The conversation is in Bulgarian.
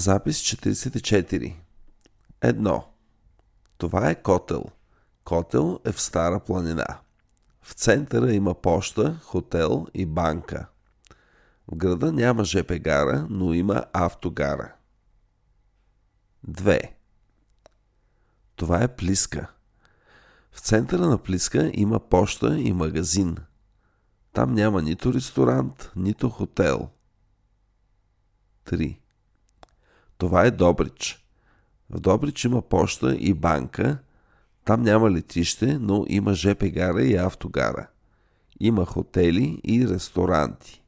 Запис 44 Едно. Това е котел. Котел е в Стара планина. В центъра има поща, хотел и банка. В града няма ЖП гара, но има автогара. 2. Това е Плиска. В центъра на Плиска има поща и магазин. Там няма нито ресторант, нито хотел. 3. Това е Добрич. В Добрич има поща и банка. Там няма летище, но има ЖП гара и автогара. Има хотели и ресторанти.